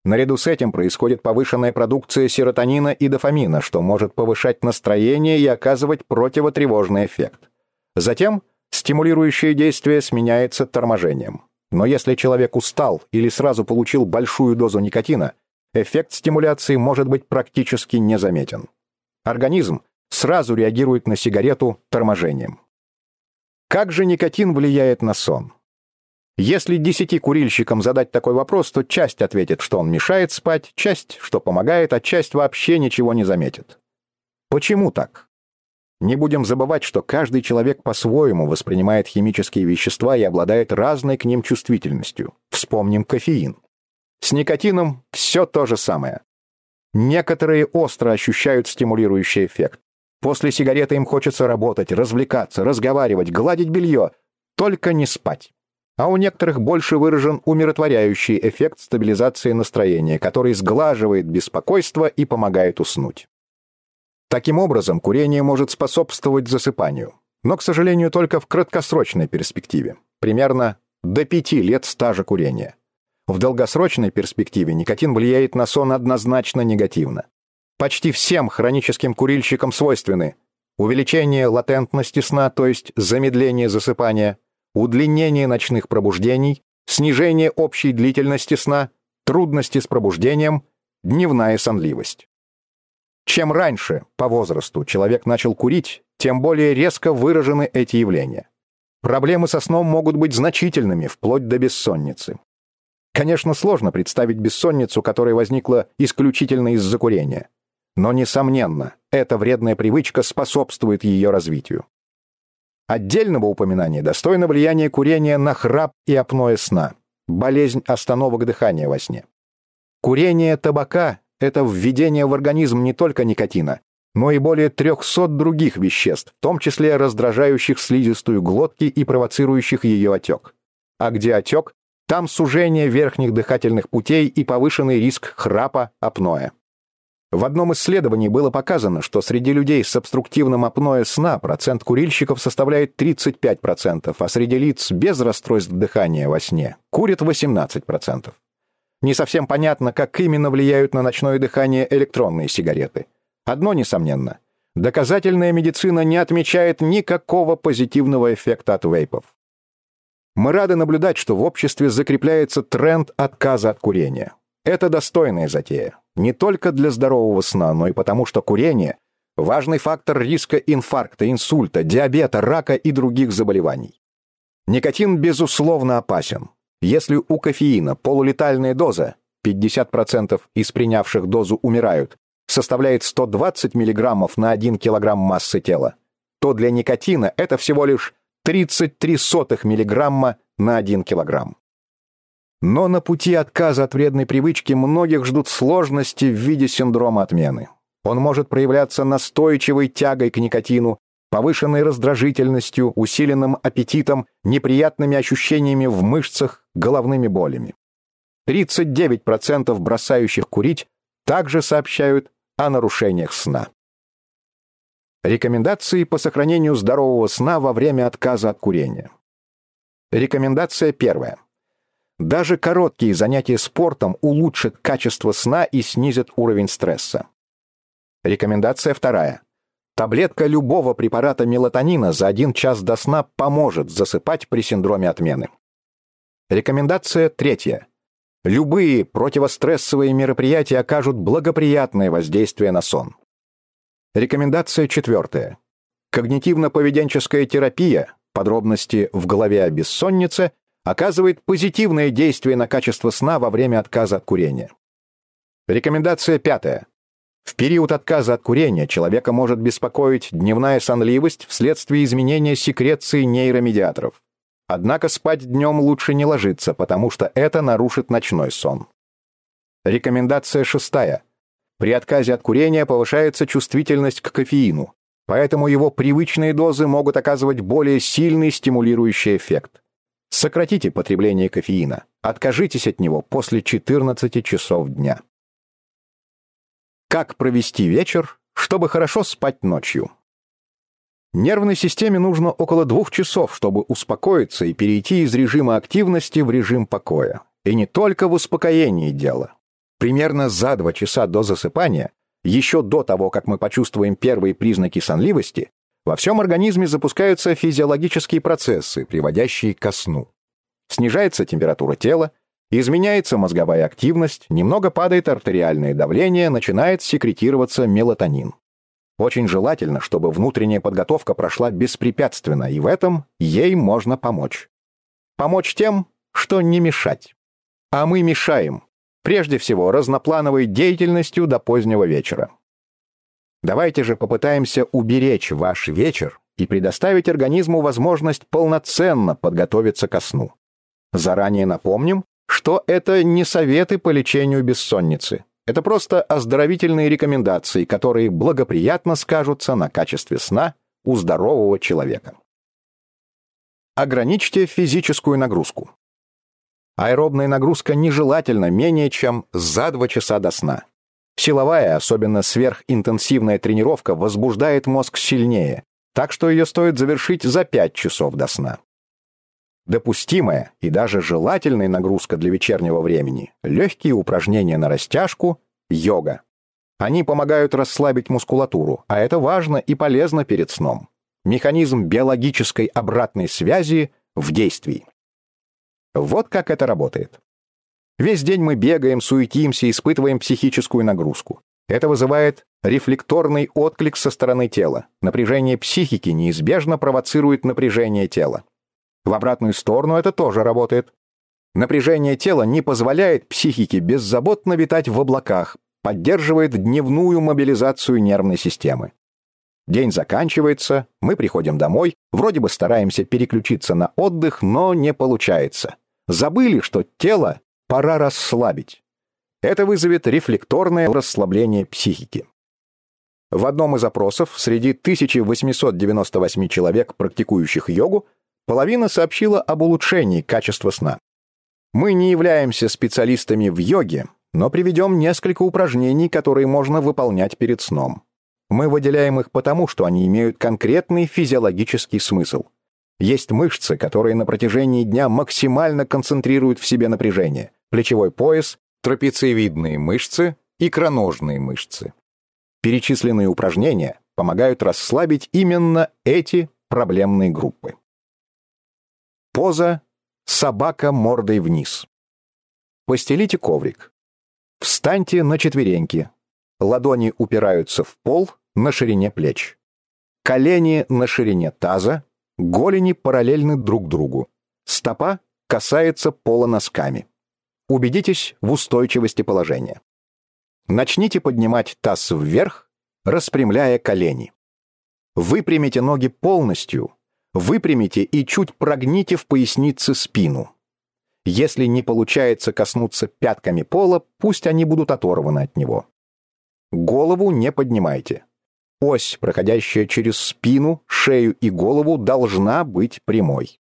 S1: Наряду с этим происходит повышенная продукция серотонина и дофамина, что может повышать настроение и оказывать противотревожный эффект. Затем стимулирующее действие сменяется торможением. Но если человек устал или сразу получил большую дозу никотина, эффект стимуляции может быть практически незаметен. Организм сразу реагирует на сигарету торможением. Как же никотин влияет на сон? Если десяти курильщикам задать такой вопрос, то часть ответит, что он мешает спать, часть, что помогает, а часть вообще ничего не заметит. Почему так? Не будем забывать, что каждый человек по-своему воспринимает химические вещества и обладает разной к ним чувствительностью. Вспомним кофеин. С никотином все то же самое. Некоторые остро ощущают стимулирующий эффект. После сигареты им хочется работать, развлекаться, разговаривать, гладить белье, только не спать. А у некоторых больше выражен умиротворяющий эффект стабилизации настроения, который сглаживает беспокойство и помогает уснуть. Таким образом, курение может способствовать засыпанию, но, к сожалению, только в краткосрочной перспективе, примерно до пяти лет стажа курения. В долгосрочной перспективе никотин влияет на сон однозначно негативно. Почти всем хроническим курильщикам свойственны увеличение латентности сна, то есть замедление засыпания, удлинение ночных пробуждений, снижение общей длительности сна, трудности с пробуждением, дневная сонливость. Чем раньше, по возрасту, человек начал курить, тем более резко выражены эти явления. Проблемы со сном могут быть значительными, вплоть до бессонницы. Конечно, сложно представить бессонницу, которая возникла исключительно из-за курения. Но, несомненно, эта вредная привычка способствует ее развитию. Отдельного упоминания достойно влияние курения на храп и апноэ сна, болезнь остановок дыхания во сне. Курение табака – это введение в организм не только никотина, но и более 300 других веществ, в том числе раздражающих слизистую глотки и провоцирующих ее отек. А где отек, там сужение верхних дыхательных путей и повышенный риск храпа апноэ. В одном исследовании было показано, что среди людей с обструктивным апноэ сна процент курильщиков составляет 35%, а среди лиц без расстройств дыхания во сне курят 18%. Не совсем понятно, как именно влияют на ночное дыхание электронные сигареты. Одно несомненно. Доказательная медицина не отмечает никакого позитивного эффекта от вейпов. Мы рады наблюдать, что в обществе закрепляется тренд отказа от курения. Это достойная затея. Не только для здорового сна, но и потому, что курение – важный фактор риска инфаркта, инсульта, диабета, рака и других заболеваний. Никотин, безусловно, опасен. Если у кофеина полулетальная доза, 50% из принявших дозу умирают, составляет 120 мг на 1 кг массы тела, то для никотина это всего лишь 33 мг на 1 кг. Но на пути отказа от вредной привычки многих ждут сложности в виде синдрома отмены. Он может проявляться настойчивой тягой к никотину, повышенной раздражительностью, усиленным аппетитом, неприятными ощущениями в мышцах, головными болями. 39% бросающих курить также сообщают о нарушениях сна. Рекомендации по сохранению здорового сна во время отказа от курения. Рекомендация первая. Даже короткие занятия спортом улучшат качество сна и снизят уровень стресса. Рекомендация вторая. Таблетка любого препарата мелатонина за один час до сна поможет засыпать при синдроме отмены. Рекомендация третья. Любые противострессовые мероприятия окажут благоприятное воздействие на сон. Рекомендация четвертая. Когнитивно-поведенческая терапия, подробности в голове о бессоннице, оказывает позитивное действие на качество сна во время отказа от курения. Рекомендация пятая. В период отказа от курения человека может беспокоить дневная сонливость вследствие изменения секреции нейромедиаторов. Однако спать днем лучше не ложиться, потому что это нарушит ночной сон. Рекомендация шестая. При отказе от курения повышается чувствительность к кофеину, поэтому его привычные дозы могут оказывать более сильный стимулирующий эффект. Сократите потребление кофеина, откажитесь от него после 14 часов дня. Как провести вечер, чтобы хорошо спать ночью? Нервной системе нужно около двух часов, чтобы успокоиться и перейти из режима активности в режим покоя. И не только в успокоении дело. Примерно за два часа до засыпания, еще до того, как мы почувствуем первые признаки сонливости, во всем организме запускаются физиологические процессы, приводящие ко сну. Снижается температура тела, изменяется мозговая активность, немного падает артериальное давление, начинает секретироваться мелатонин. Очень желательно, чтобы внутренняя подготовка прошла беспрепятственно, и в этом ей можно помочь. Помочь тем, что не мешать. А мы мешаем, прежде всего разноплановой деятельностью до позднего вечера. Давайте же попытаемся уберечь ваш вечер и предоставить организму возможность полноценно подготовиться ко сну. Заранее напомним, что это не советы по лечению бессонницы. Это просто оздоровительные рекомендации, которые благоприятно скажутся на качестве сна у здорового человека. Ограничьте физическую нагрузку. Аэробная нагрузка нежелательна менее чем за 2 часа до сна. Силовая, особенно сверхинтенсивная тренировка возбуждает мозг сильнее, так что ее стоит завершить за 5 часов до сна. Допустимая и даже желательная нагрузка для вечернего времени – легкие упражнения на растяжку, йога. Они помогают расслабить мускулатуру, а это важно и полезно перед сном. Механизм биологической обратной связи в действии. Вот как это работает. Весь день мы бегаем, суетимся, испытываем психическую нагрузку. Это вызывает рефлекторный отклик со стороны тела. Напряжение психики неизбежно провоцирует напряжение тела. В обратную сторону это тоже работает. Напряжение тела не позволяет психике беззаботно витать в облаках, поддерживает дневную мобилизацию нервной системы. День заканчивается, мы приходим домой, вроде бы стараемся переключиться на отдых, но не получается. Забыли, что тело пора расслабить. Это вызовет рефлекторное расслабление психики. В одном из опросов среди 1898 человек, практикующих йогу, половина сообщила об улучшении качества сна. Мы не являемся специалистами в йоге, но приведем несколько упражнений, которые можно выполнять перед сном. Мы выделяем их потому, что они имеют конкретный физиологический смысл. Есть мышцы, которые на протяжении дня максимально концентрируют в себе напряжение. Плечевой пояс, трапециевидные мышцы, икроножные мышцы. Перечисленные упражнения помогают расслабить именно эти проблемные группы. Поза «Собака мордой вниз». Постелите коврик. Встаньте на четвереньки. Ладони упираются в пол на ширине плеч. Колени на ширине таза, голени параллельны друг другу. Стопа касается пола носками. Убедитесь в устойчивости положения. Начните поднимать таз вверх, распрямляя колени. Выпрямите ноги полностью, Выпрямите и чуть прогните в пояснице спину. Если не получается коснуться пятками пола, пусть они будут оторваны от него. Голову не поднимайте. Ось, проходящая через спину, шею и голову, должна быть прямой.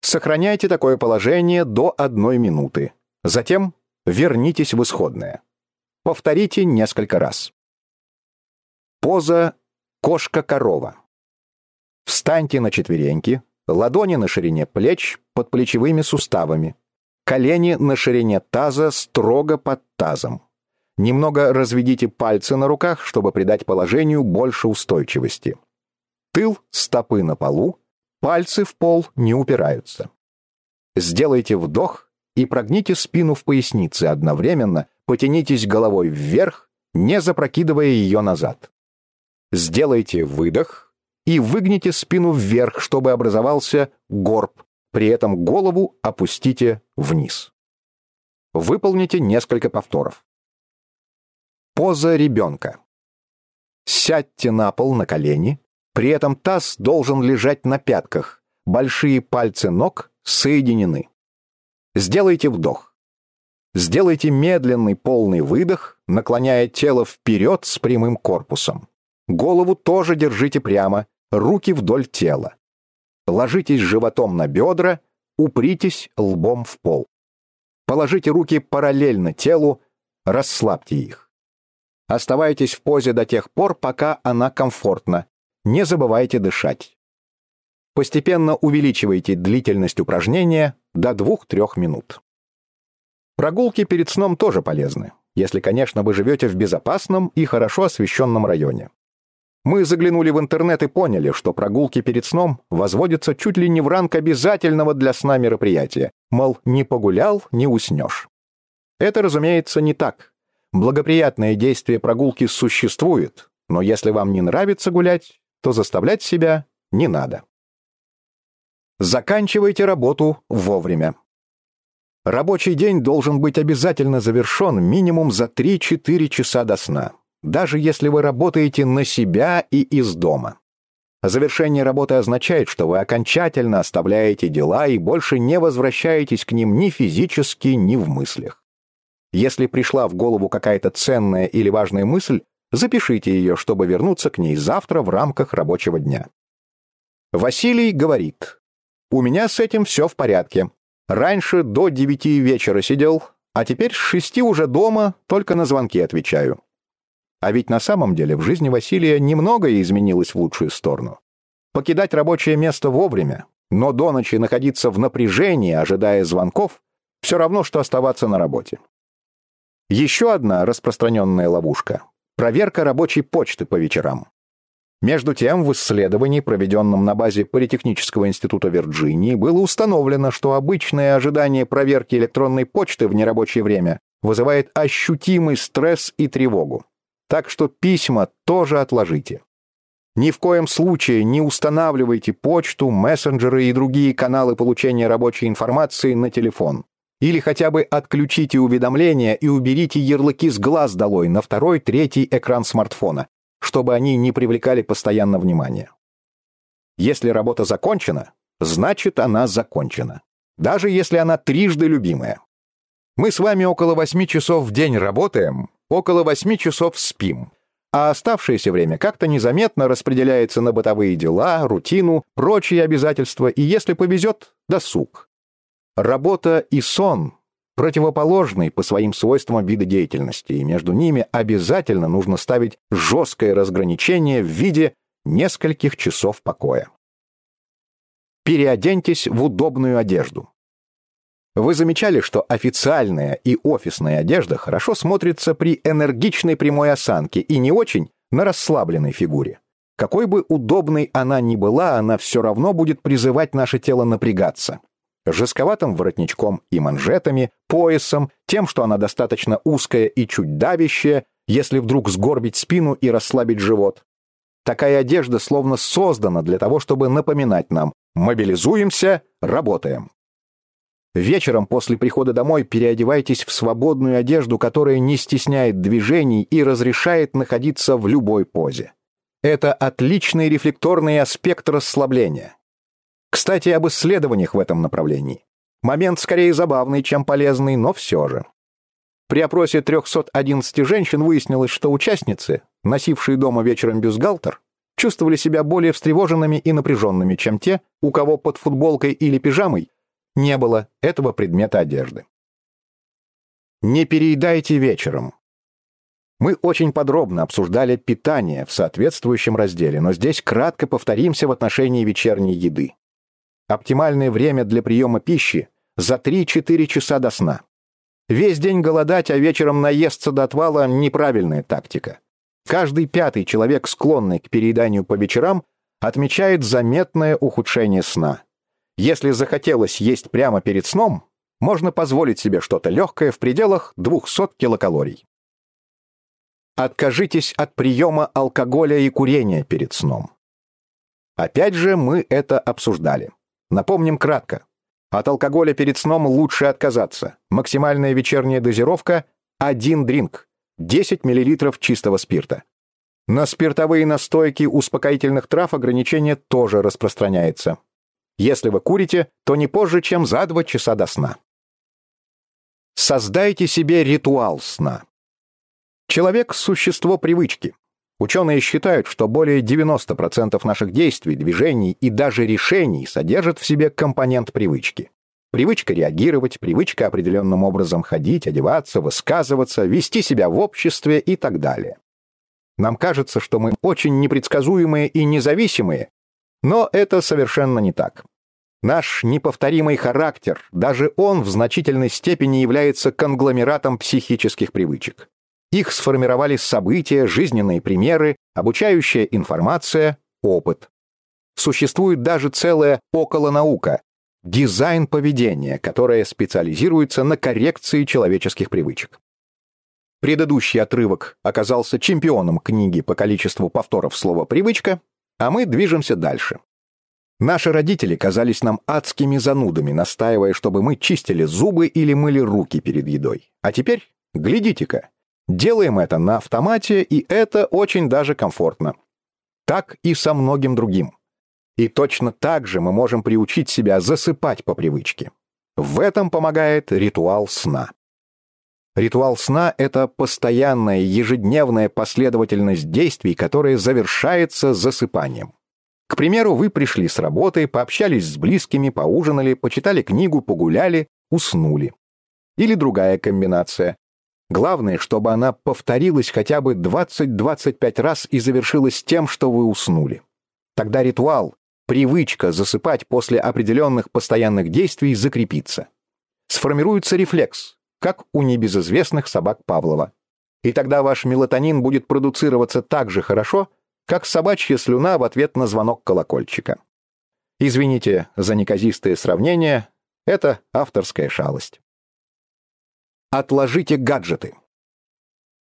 S1: Сохраняйте такое положение до одной минуты. Затем вернитесь в исходное. Повторите несколько раз. Поза кошка-корова. Встаньте на четвереньки, ладони на ширине плеч под плечевыми суставами, колени на ширине таза строго под тазом. Немного разведите пальцы на руках, чтобы придать положению больше устойчивости. Тыл стопы на полу, пальцы в пол не упираются. Сделайте вдох и прогните спину в пояснице одновременно, потянитесь головой вверх, не запрокидывая ее назад. Сделайте выдох и выгните спину вверх, чтобы образовался горб, при этом голову опустите вниз. Выполните несколько повторов. Поза ребенка. Сядьте на пол на колени, при этом таз должен лежать на пятках, большие пальцы ног соединены. Сделайте вдох. Сделайте медленный полный выдох, наклоняя тело вперед с прямым корпусом. Голову тоже держите прямо, руки вдоль тела. Ложитесь животом на бедра, упритесь лбом в пол. Положите руки параллельно телу, расслабьте их. Оставайтесь в позе до тех пор, пока она комфортна. Не забывайте дышать. Постепенно увеличивайте длительность упражнения до 2-3 минут. Прогулки перед сном тоже полезны, если, конечно, вы живете в безопасном и хорошо освещенном районе. Мы заглянули в интернет и поняли, что прогулки перед сном возводятся чуть ли не в ранг обязательного для сна мероприятия, мол, не погулял, не уснешь. Это, разумеется, не так. Благоприятное действие прогулки существует, но если вам не нравится гулять, то заставлять себя не надо. Заканчивайте работу вовремя. Рабочий день должен быть обязательно завершен минимум за 3-4 часа до сна, даже если вы работаете на себя и из дома. Завершение работы означает, что вы окончательно оставляете дела и больше не возвращаетесь к ним ни физически, ни в мыслях. Если пришла в голову какая-то ценная или важная мысль, запишите ее, чтобы вернуться к ней завтра в рамках рабочего дня. Василий говорит, «У меня с этим все в порядке. Раньше до девяти вечера сидел, а теперь с шести уже дома, только на звонки отвечаю». А ведь на самом деле в жизни Василия немногое изменилось в лучшую сторону. Покидать рабочее место вовремя, но до ночи находиться в напряжении, ожидая звонков, все равно, что оставаться на работе. Еще одна распространенная ловушка – проверка рабочей почты по вечерам. Между тем, в исследовании, проведенном на базе Политехнического института Вирджинии, было установлено, что обычное ожидание проверки электронной почты в нерабочее время вызывает ощутимый стресс и тревогу. Так что письма тоже отложите. Ни в коем случае не устанавливайте почту, мессенджеры и другие каналы получения рабочей информации на телефон. Или хотя бы отключите уведомления и уберите ярлыки с глаз долой на второй, третий экран смартфона, чтобы они не привлекали постоянно внимания. Если работа закончена, значит она закончена. Даже если она трижды любимая. Мы с вами около восьми часов в день работаем, около восьми часов спим, а оставшееся время как-то незаметно распределяется на бытовые дела, рутину, прочие обязательства и, если повезет, досуг. Работа и сон – противоположные по своим свойствам виды деятельности, и между ними обязательно нужно ставить жесткое разграничение в виде нескольких часов покоя. Переоденьтесь в удобную одежду. Вы замечали, что официальная и офисная одежда хорошо смотрится при энергичной прямой осанке и не очень на расслабленной фигуре. Какой бы удобной она ни была, она все равно будет призывать наше тело напрягаться жестковатым воротничком и манжетами, поясом, тем, что она достаточно узкая и чуть давящая, если вдруг сгорбить спину и расслабить живот. Такая одежда словно создана для того, чтобы напоминать нам «мобилизуемся, работаем». Вечером после прихода домой переодевайтесь в свободную одежду, которая не стесняет движений и разрешает находиться в любой позе. Это отличный рефлекторный аспект расслабления. Кстати, об исследованиях в этом направлении. Момент скорее забавный, чем полезный, но все же. При опросе 311 женщин выяснилось, что участницы, носившие дома вечером бюстгальтер, чувствовали себя более встревоженными и напряженными, чем те, у кого под футболкой или пижамой не было этого предмета одежды. Не переедайте вечером. Мы очень подробно обсуждали питание в соответствующем разделе, но здесь кратко повторимся в отношении вечерней еды. Оптимальное время для приема пищи за 3-4 часа до сна. Весь день голодать, а вечером наесться до отвала – неправильная тактика. Каждый пятый человек, склонный к перееданию по вечерам, отмечает заметное ухудшение сна. Если захотелось есть прямо перед сном, можно позволить себе что-то легкое в пределах 200 килокалорий. Откажитесь от приема алкоголя и курения перед сном. Опять же, мы это обсуждали. Напомним кратко. От алкоголя перед сном лучше отказаться. Максимальная вечерняя дозировка – один дринк, 10 мл чистого спирта. На спиртовые настойки успокоительных трав ограничение тоже распространяется. Если вы курите, то не позже, чем за 2 часа до сна. Создайте себе ритуал сна. Человек – существо привычки. Ученые считают, что более 90% наших действий, движений и даже решений содержат в себе компонент привычки. Привычка реагировать, привычка определенным образом ходить, одеваться, высказываться, вести себя в обществе и так далее. Нам кажется, что мы очень непредсказуемые и независимые, но это совершенно не так. Наш неповторимый характер, даже он в значительной степени является конгломератом психических привычек. Их сформировали события, жизненные примеры, обучающая информация, опыт. Существует даже целая околонаука – дизайн поведения, которая специализируется на коррекции человеческих привычек. Предыдущий отрывок оказался чемпионом книги по количеству повторов слова «привычка», а мы движемся дальше. Наши родители казались нам адскими занудами, настаивая, чтобы мы чистили зубы или мыли руки перед едой. А теперь, глядите-ка, Делаем это на автомате, и это очень даже комфортно. Так и со многим другим. И точно так же мы можем приучить себя засыпать по привычке. В этом помогает ритуал сна. Ритуал сна — это постоянная ежедневная последовательность действий, которая завершается засыпанием. К примеру, вы пришли с работы, пообщались с близкими, поужинали, почитали книгу, погуляли, уснули. Или другая комбинация. Главное, чтобы она повторилась хотя бы 20-25 раз и завершилась тем, что вы уснули. Тогда ритуал, привычка засыпать после определенных постоянных действий закрепится. Сформируется рефлекс, как у небезызвестных собак Павлова. И тогда ваш мелатонин будет продуцироваться так же хорошо, как собачья слюна в ответ на звонок колокольчика. Извините за неказистое сравнение, это авторская шалость. Отложите гаджеты.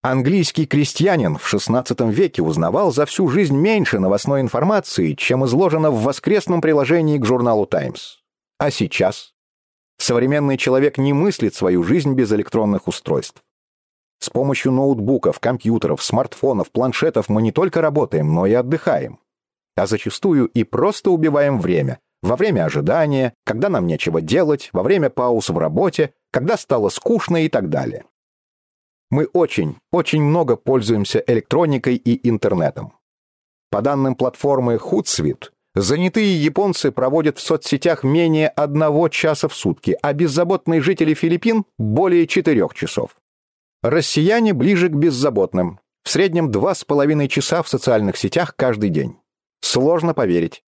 S1: Английский крестьянин в XVI веке узнавал за всю жизнь меньше новостной информации, чем изложено в воскресном приложении к журналу «Таймс». А сейчас? Современный человек не мыслит свою жизнь без электронных устройств. С помощью ноутбуков, компьютеров, смартфонов, планшетов мы не только работаем, но и отдыхаем. А зачастую и просто убиваем время. Во время ожидания, когда нам нечего делать, во время пауз в работе, когда стало скучно и так далее. Мы очень, очень много пользуемся электроникой и интернетом. По данным платформы Hootsuite, занятые японцы проводят в соцсетях менее одного часа в сутки, а беззаботные жители Филиппин – более четырех часов. Россияне ближе к беззаботным, в среднем два с половиной часа в социальных сетях каждый день. Сложно поверить.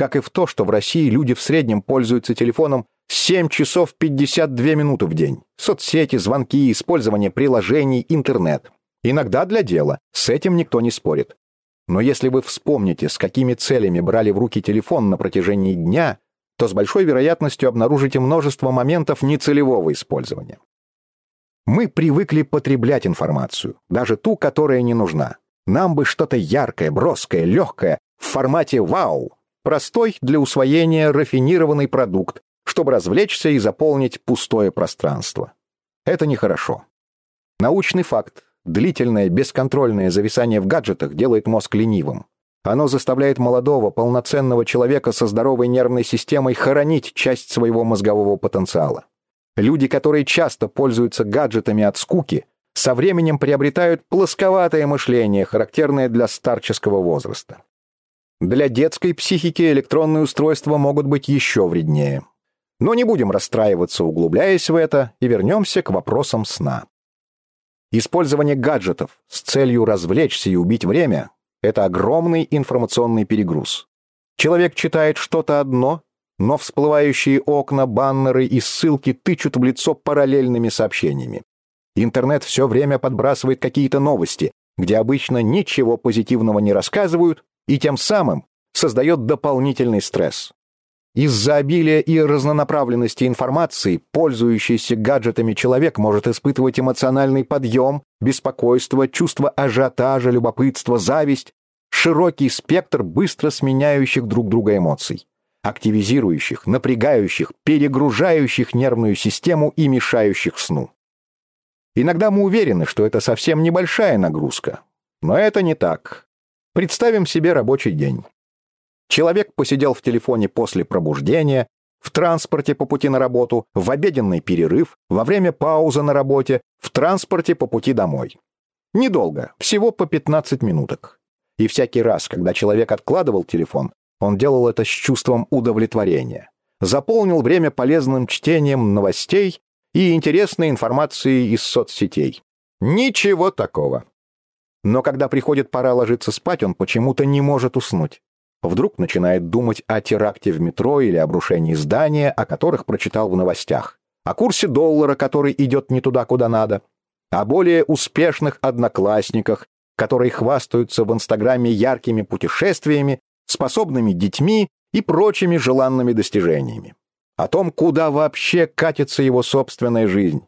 S1: Как и в то, что в России люди в среднем пользуются телефоном 7 часов 52 минуты в день. Соцсети, звонки, использование приложений, интернет. Иногда для дела. С этим никто не спорит. Но если вы вспомните, с какими целями брали в руки телефон на протяжении дня, то с большой вероятностью обнаружите множество моментов нецелевого использования. Мы привыкли потреблять информацию, даже ту, которая не нужна. Нам бы что-то яркое, броское, легкое, в формате «Вау!» Простой для усвоения рафинированный продукт, чтобы развлечься и заполнить пустое пространство. Это нехорошо. Научный факт. Длительное бесконтрольное зависание в гаджетах делает мозг ленивым. Оно заставляет молодого, полноценного человека со здоровой нервной системой хоронить часть своего мозгового потенциала. Люди, которые часто пользуются гаджетами от скуки, со временем приобретают плосковатое мышление, характерное для старческого возраста. Для детской психики электронные устройства могут быть еще вреднее. Но не будем расстраиваться, углубляясь в это, и вернемся к вопросам сна. Использование гаджетов с целью развлечься и убить время – это огромный информационный перегруз. Человек читает что-то одно, но всплывающие окна, баннеры и ссылки тычут в лицо параллельными сообщениями. Интернет все время подбрасывает какие-то новости, где обычно ничего позитивного не рассказывают, и тем самым создает дополнительный стресс. Из-за обилия и разнонаправленности информации пользующийся гаджетами человек может испытывать эмоциональный подъем, беспокойство, чувство ажиотажа, любопытство, зависть, широкий спектр быстро сменяющих друг друга эмоций, активизирующих, напрягающих, перегружающих нервную систему и мешающих сну. Иногда мы уверены, что это совсем небольшая нагрузка, но это не так. Представим себе рабочий день. Человек посидел в телефоне после пробуждения, в транспорте по пути на работу, в обеденный перерыв, во время паузы на работе, в транспорте по пути домой. Недолго, всего по 15 минуток. И всякий раз, когда человек откладывал телефон, он делал это с чувством удовлетворения. Заполнил время полезным чтением новостей и интересной информацией из соцсетей. Ничего такого. Но когда приходит пора ложиться спать, он почему-то не может уснуть. Вдруг начинает думать о теракте в метро или обрушении здания, о которых прочитал в новостях, о курсе доллара, который идет не туда, куда надо, о более успешных одноклассниках, которые хвастаются в Инстаграме яркими путешествиями, способными детьми и прочими желанными достижениями, о том, куда вообще катится его собственная жизнь.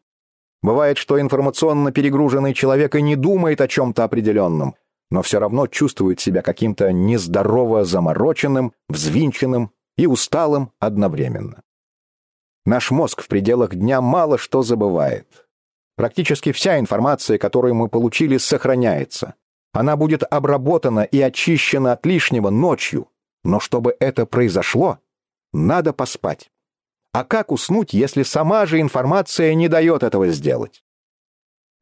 S1: Бывает, что информационно перегруженный человек и не думает о чем-то определенном, но все равно чувствует себя каким-то нездорово замороченным, взвинченным и усталым одновременно. Наш мозг в пределах дня мало что забывает. Практически вся информация, которую мы получили, сохраняется. Она будет обработана и очищена от лишнего ночью. Но чтобы это произошло, надо поспать. А как уснуть, если сама же информация не дает этого сделать?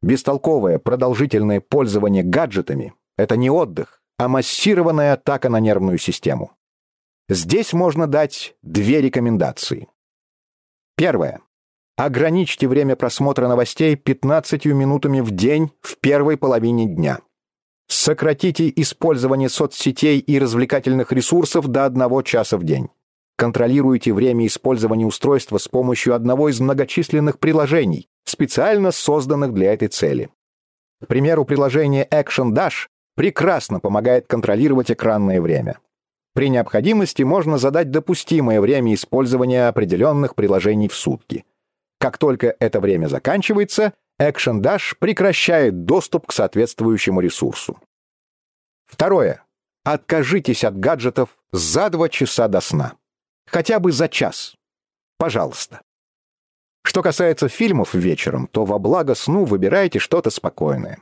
S1: Бестолковое продолжительное пользование гаджетами это не отдых, а массированная атака на нервную систему. Здесь можно дать две рекомендации. Первое. Ограничьте время просмотра новостей 15 минутами в день в первой половине дня. Сократите использование соцсетей и развлекательных ресурсов до одного часа в день. Контролируйте время использования устройства с помощью одного из многочисленных приложений, специально созданных для этой цели. К примеру, приложение Action Dash прекрасно помогает контролировать экранное время. При необходимости можно задать допустимое время использования определенных приложений в сутки. Как только это время заканчивается, Action Dash прекращает доступ к соответствующему ресурсу. Второе. Откажитесь от гаджетов за два часа до сна. Хотя бы за час. Пожалуйста. Что касается фильмов вечером, то во благо сну выбирайте что-то спокойное.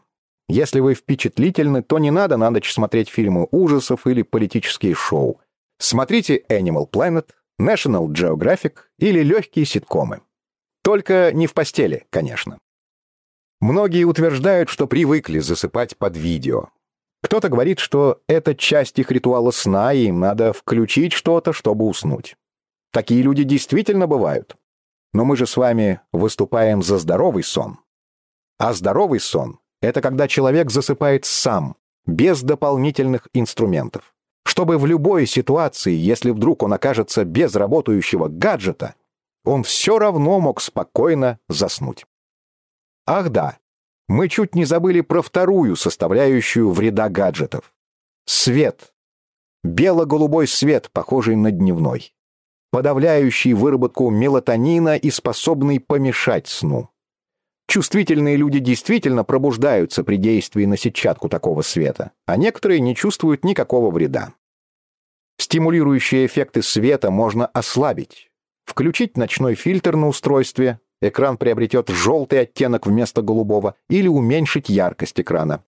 S1: Если вы впечатлительны, то не надо на ночь смотреть фильмы ужасов или политические шоу. Смотрите Animal Planet, National Geographic или легкие ситкомы. Только не в постели, конечно. Многие утверждают, что привыкли засыпать под видео. Кто-то говорит, что это часть их ритуала сна, и им надо включить что-то, чтобы уснуть. Такие люди действительно бывают. Но мы же с вами выступаем за здоровый сон. А здоровый сон это когда человек засыпает сам, без дополнительных инструментов. Чтобы в любой ситуации, если вдруг он окажется без работающего гаджета, он все равно мог спокойно заснуть. Ах да, мы чуть не забыли про вторую составляющую вреда гаджетов. Свет. Бело-голубой свет, похожий на дневной. Подавляющий выработку мелатонина и способный помешать сну. Чувствительные люди действительно пробуждаются при действии на сетчатку такого света, а некоторые не чувствуют никакого вреда. Стимулирующие эффекты света можно ослабить. Включить ночной фильтр на устройстве, экран приобретет желтый оттенок вместо голубого, или уменьшить яркость экрана.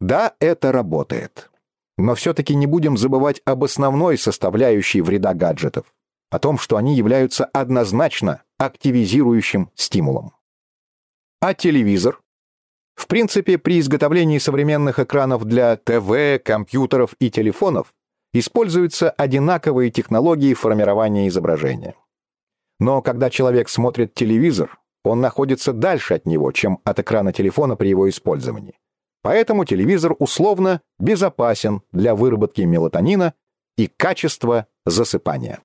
S1: Да, это работает. Но все-таки не будем забывать об основной составляющей вреда гаджетов, о том, что они являются однозначно активизирующим стимулом. А телевизор? В принципе, при изготовлении современных экранов для ТВ, компьютеров и телефонов используются одинаковые технологии формирования изображения. Но когда человек смотрит телевизор, он находится дальше от него, чем от экрана телефона при его использовании. Поэтому телевизор условно безопасен для выработки мелатонина и качества засыпания.